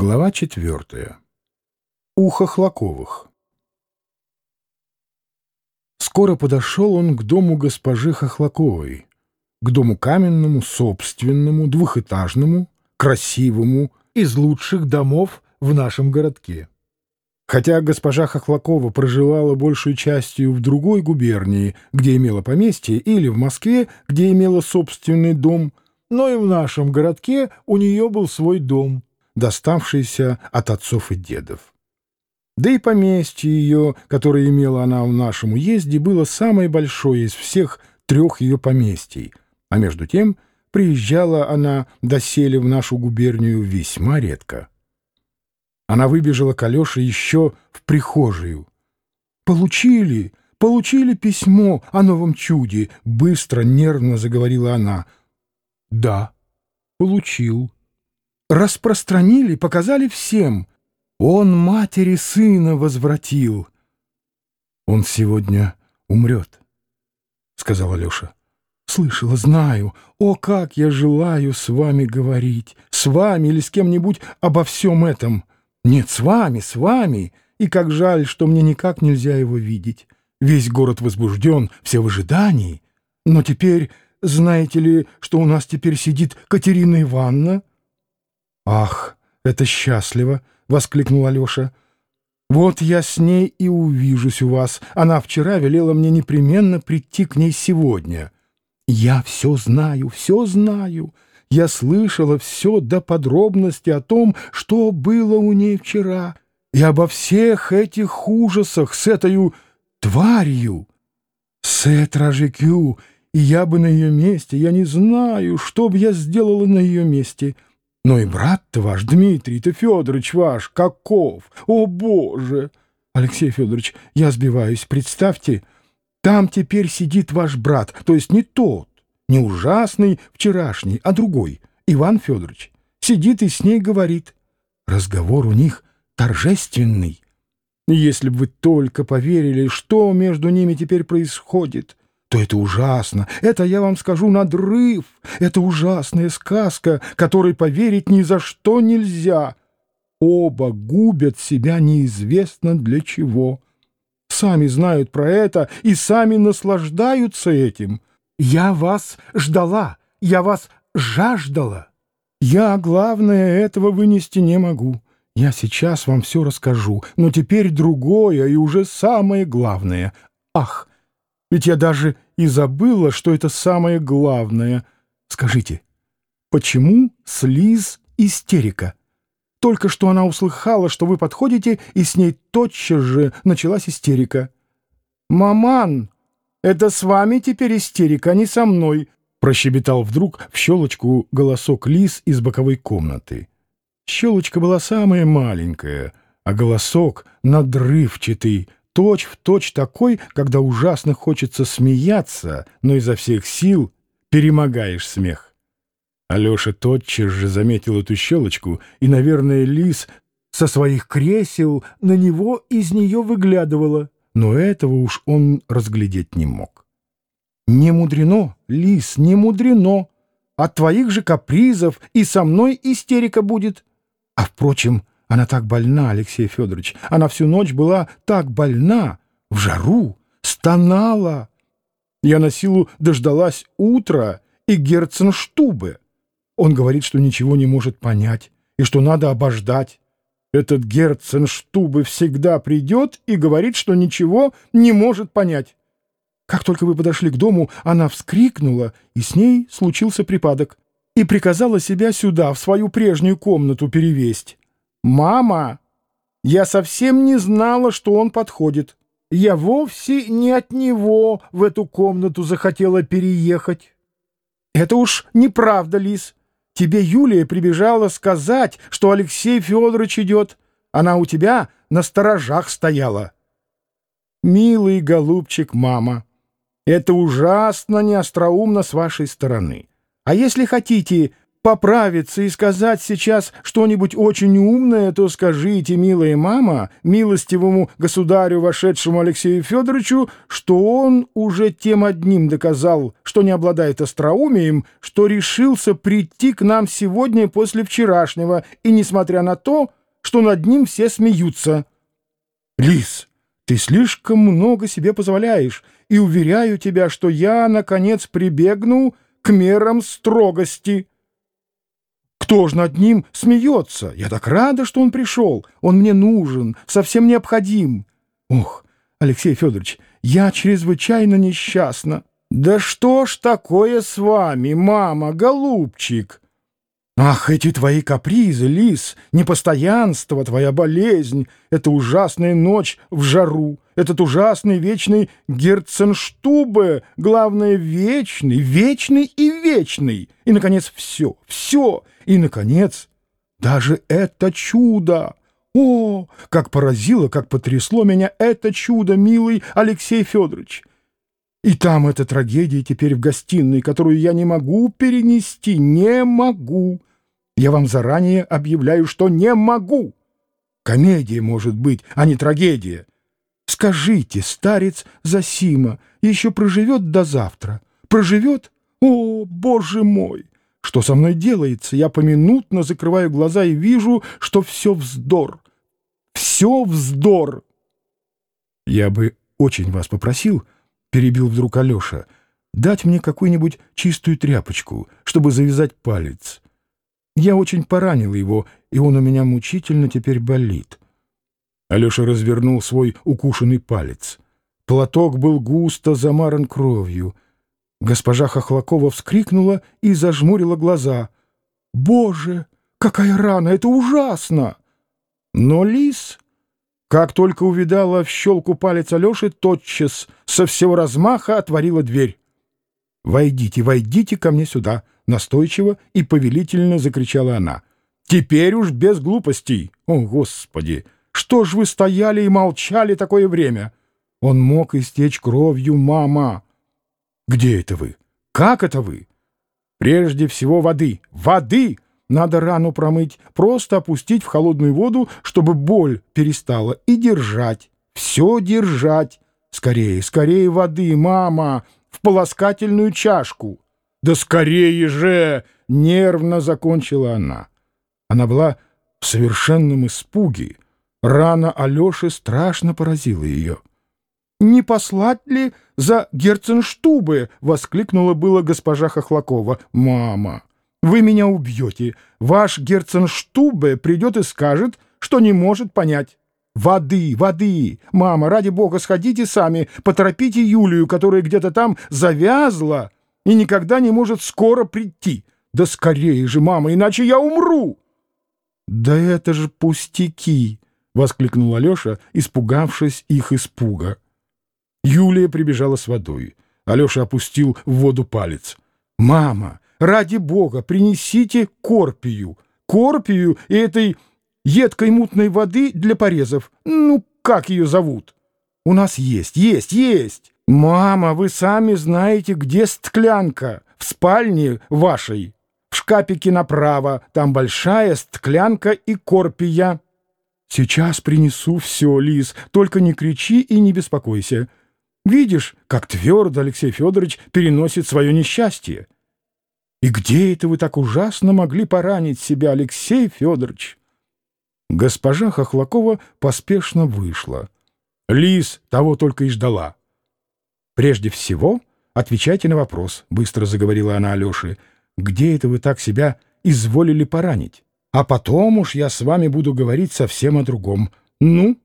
Глава четвертая. У Хохлаковых. Скоро подошел он к дому госпожи Хохлаковой, к дому каменному, собственному, двухэтажному, красивому, из лучших домов в нашем городке. Хотя госпожа Хохлакова проживала большую частью в другой губернии, где имела поместье, или в Москве, где имела собственный дом, но и в нашем городке у нее был свой дом — доставшийся от отцов и дедов. Да и поместье ее, которое имела она в нашем уезде, было самое большое из всех трех ее поместий, а между тем приезжала она доселе в нашу губернию весьма редко. Она выбежала к Алёше еще в прихожую. «Получили, получили письмо о новом чуде!» — быстро, нервно заговорила она. «Да, получил», распространили, показали всем. Он матери сына возвратил. Он сегодня умрет, — сказал Алеша. Слышала, знаю. О, как я желаю с вами говорить, с вами или с кем-нибудь обо всем этом. Нет, с вами, с вами. И как жаль, что мне никак нельзя его видеть. Весь город возбужден, все в ожидании. Но теперь, знаете ли, что у нас теперь сидит Катерина Ивановна, «Ах, это счастливо!» — воскликнул Алеша. «Вот я с ней и увижусь у вас. Она вчера велела мне непременно прийти к ней сегодня. Я все знаю, все знаю. Я слышала все до подробности о том, что было у ней вчера, и обо всех этих ужасах с этой тварью, с этражекю, и я бы на ее месте, я не знаю, что бы я сделала на ее месте». Но и брат-то ваш, Дмитрий-то Федорович ваш, каков! О, Боже! Алексей Федорович, я сбиваюсь, представьте, там теперь сидит ваш брат, то есть не тот, не ужасный вчерашний, а другой, Иван Федорович. Сидит и с ней говорит. Разговор у них торжественный. Если бы вы только поверили, что между ними теперь происходит — то это ужасно. Это, я вам скажу, надрыв. Это ужасная сказка, которой поверить ни за что нельзя. Оба губят себя неизвестно для чего. Сами знают про это и сами наслаждаются этим. Я вас ждала, я вас жаждала. Я, главное, этого вынести не могу. Я сейчас вам все расскажу, но теперь другое и уже самое главное. Ах, ведь я даже и забыла, что это самое главное. Скажите, почему слиз истерика? Только что она услыхала, что вы подходите, и с ней тотчас же началась истерика. «Маман, это с вами теперь истерика, а не со мной», прощебетал вдруг в щелочку голосок Лиз из боковой комнаты. Щелочка была самая маленькая, а голосок надрывчатый, точь в точь такой, когда ужасно хочется смеяться, но изо всех сил перемогаешь смех. Алеша тотчас же заметил эту щелочку, и, наверное, лис со своих кресел на него из нее выглядывала, но этого уж он разглядеть не мог. «Не мудрено, лис, не мудрено. От твоих же капризов и со мной истерика будет. А, впрочем, — она так больна, Алексей Федорович. Она всю ночь была так больна, в жару, стонала. Я на силу дождалась утра и Герценштубе. Он говорит, что ничего не может понять и что надо обождать. Этот Герценштубе всегда придет и говорит, что ничего не может понять. Как только вы подошли к дому, она вскрикнула, и с ней случился припадок, и приказала себя сюда, в свою прежнюю комнату перевесть. «Мама, я совсем не знала, что он подходит. Я вовсе не от него в эту комнату захотела переехать». «Это уж неправда, Лис. Тебе Юлия прибежала сказать, что Алексей Федорович идет. Она у тебя на сторожах стояла». «Милый голубчик, мама, это ужасно неостроумно с вашей стороны. А если хотите, поправиться и сказать сейчас что-нибудь очень умное, то скажите, милая мама, милостивому государю, вошедшему Алексею Федоровичу, что он уже тем одним доказал, что не обладает остроумием, что решился прийти к нам сегодня после вчерашнего, и несмотря на то, что над ним все смеются. Лис, ты слишком много себе позволяешь, и уверяю тебя, что я, наконец, прибегну к мерам строгости. Кто ж над ним смеется? Я так рада, что он пришел. Он мне нужен, совсем необходим. Ох, Алексей Федорович, я чрезвычайно несчастна. Да что ж такое с вами, мама, голубчик? Ах, эти твои капризы, лис, непостоянство, твоя болезнь, эта ужасная ночь в жару, этот ужасный вечный Герценштубе, главное, вечный, вечный и вечный. И, наконец, все, все. И, наконец, даже это чудо. О, как поразило, как потрясло меня это чудо, милый Алексей Федорович. И там эта трагедия теперь в гостиной, которую я не могу перенести, не могу. Я вам заранее объявляю, что не могу. Комедия может быть, а не трагедия. Скажите, старец Засима еще проживет до завтра? Проживет? О, боже мой! Что со мной делается? Я поминутно закрываю глаза и вижу, что все вздор. Все вздор. Я бы очень вас попросил, — перебил вдруг Алеша, — дать мне какую-нибудь чистую тряпочку, чтобы завязать палец. Я очень поранил его, и он у меня мучительно теперь болит. Алеша развернул свой укушенный палец. Платок был густо замаран кровью. Госпожа Хохлакова вскрикнула и зажмурила глаза. «Боже, какая рана! Это ужасно!» Но лис, как только увидала в щелку палец Алеши, тотчас со всего размаха отворила дверь. «Войдите, войдите ко мне сюда!» Настойчиво и повелительно закричала она. «Теперь уж без глупостей! О, Господи! Что ж вы стояли и молчали такое время? Он мог истечь кровью, мама!» «Где это вы? Как это вы?» «Прежде всего воды! Воды!» Надо рану промыть, просто опустить в холодную воду, чтобы боль перестала, и держать. Все держать. Скорее, скорее воды, мама, в полоскательную чашку. «Да скорее же!» — нервно закончила она. Она была в совершенном испуге. Рана Алеши страшно поразила ее. «Не послать ли за Герценштубы?» — воскликнула было госпожа Хохлакова. «Мама, вы меня убьете. Ваш Герценштубе придет и скажет, что не может понять». «Воды, воды! Мама, ради бога, сходите сами, поторопите Юлию, которая где-то там завязла!» и никогда не может скоро прийти. Да скорее же, мама, иначе я умру!» «Да это же пустяки!» — воскликнул Алеша, испугавшись их испуга. Юлия прибежала с водой. Алеша опустил в воду палец. «Мама, ради бога, принесите корпию! Корпию и этой едкой мутной воды для порезов. Ну, как ее зовут?» «У нас есть, есть, есть!» «Мама, вы сами знаете, где стклянка. В спальне вашей. В шкапике направо. Там большая стклянка и корпия». «Сейчас принесу все, Лис. Только не кричи и не беспокойся. Видишь, как твердо Алексей Федорович переносит свое несчастье. И где это вы так ужасно могли поранить себя, Алексей Федорович?» Госпожа Хохлакова поспешно вышла. Лис того только и ждала. «Прежде всего, отвечайте на вопрос», — быстро заговорила она Алёше. «Где это вы так себя изволили поранить? А потом уж я с вами буду говорить совсем о другом. Ну,